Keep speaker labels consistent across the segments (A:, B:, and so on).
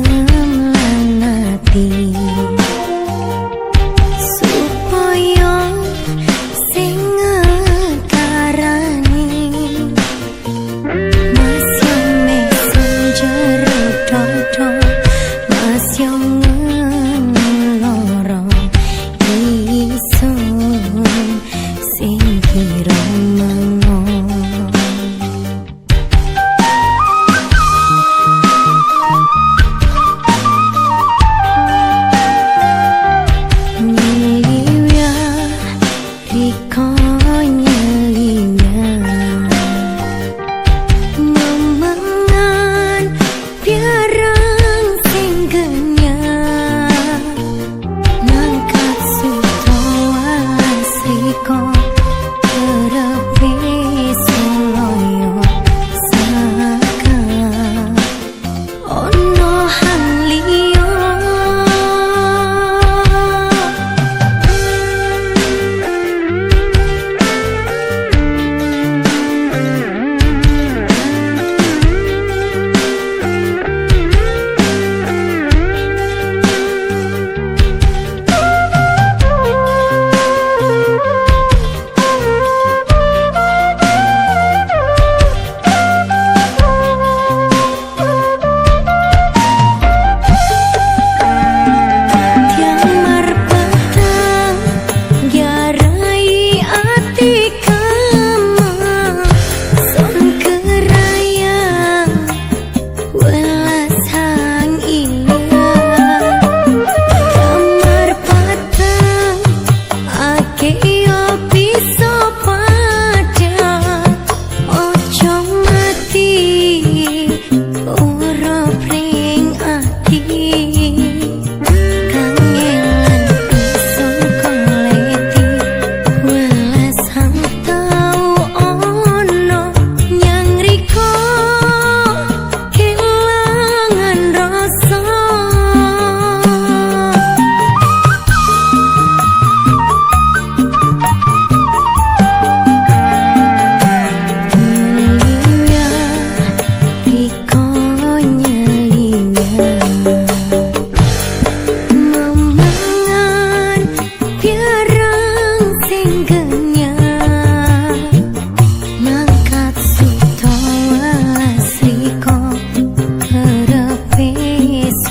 A: dalam nanti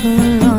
A: 困